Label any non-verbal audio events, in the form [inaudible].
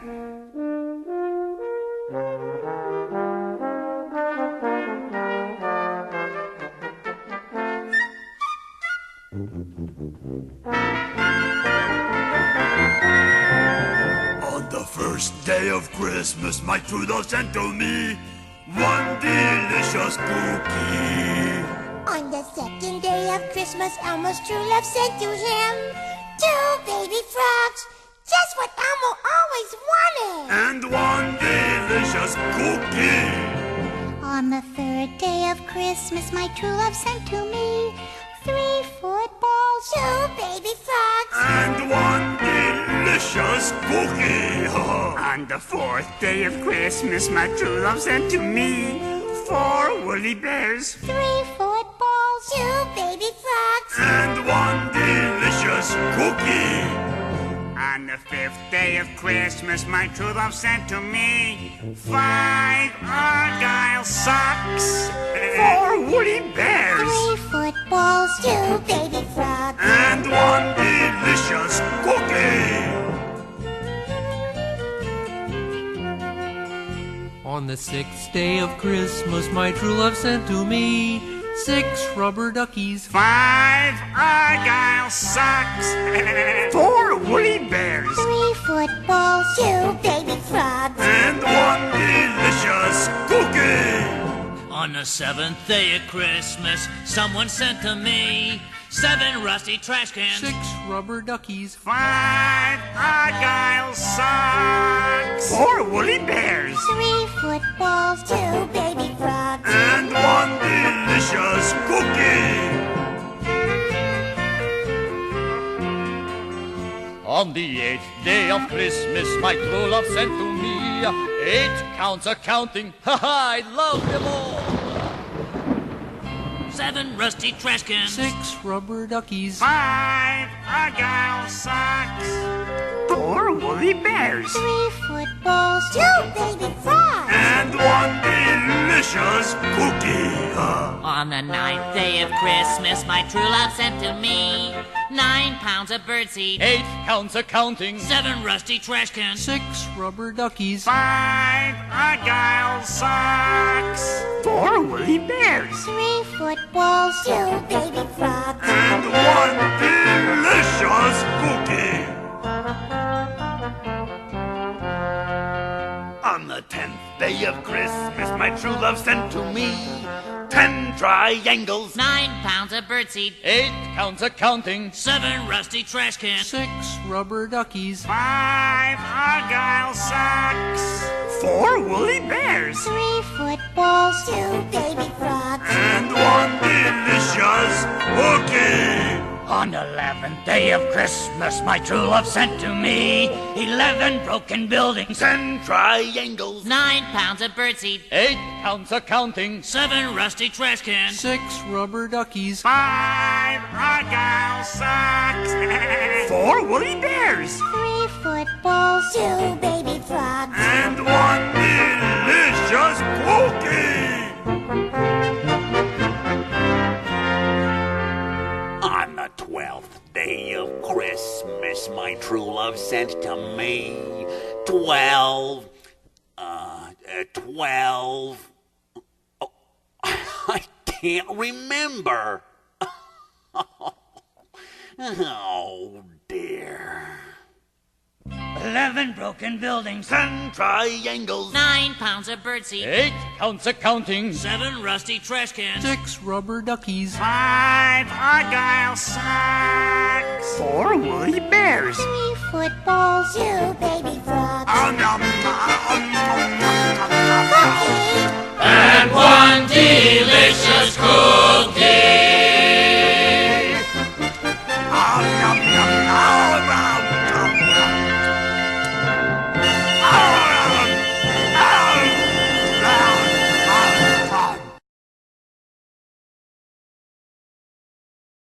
On the first day of Christmas, my true love sent to me one delicious cookie. On the second day of Christmas, Elmo's true love sent to him two baby frogs, just what Elmo always wanted. And one delicious cookie. On the third day of Christmas, my true love sent to me three footballs, two baby frogs, And one delicious cookie. [laughs] On the fourth day of Christmas, my true love sent to me four woolly bears. three footballs, two baby frogs, And one delicious cookie. On the fifth day of Christmas, my true love sent to me five Argyle socks, four woolly bears. three footballs, two baby frogs. And one delicious cookie. On the sixth day of Christmas, my true love sent to me six rubber duckies. Five Argyle socks, [laughs] four woolly bears. Three footballs, two baby frogs. And one delicious cookie. On the seventh day of Christmas, someone sent to me seven rusty trash cans. Six rubber duckies. Five Argyle socks, four woolly bears. Three footballs, two baby frogs. And one delicious cookie. On the eighth day of Christmas, my true love sent to me eight counts of counting. [laughs] Ha ha, I love them all. Seven rusty trash cans. Six rubber duckies. Five Argyle socks, four woolly bears. Three footballs, two baby frogs. And one delicious cookie. On the ninth day of Christmas, my true love sent to me nine pounds of birdseed. Eight pounds of counting. Seven rusty trash cans. Six rubber duckies. Five Argyle socks, four woolly bears. Three footballs, two baby frogs. And one delicious cookie. On the tenth day of Christmas, my true love sent to me ten triangles. Nine pounds of birdseed. Eight counts of counting. Seven rusty trash cans. Six rubber duckies. Five Argyle socks, four woolly bears. Three footballs, two baby frogs. And one delicious cookie. On the eleventh day of Christmas, my true love sent to me eleven broken buildings. and triangles. Nine pounds of birdseed. Eight counts of counting. Seven rusty trash cans. Six rubber duckies. Five Argyle socks, [laughs] four woolly bears. Three footballs, two baby true love sent to me twelve, uh, uh, twelve. Oh, [laughs] I can't remember. [laughs] oh dear. Eleven broken buildings. Ten triangles. Nine pounds of birdseed. Eight counts of counting. Seven rusty trash cans. Six rubber duckies. Five Argyle socks, four woolly bears. Three footballs, two baby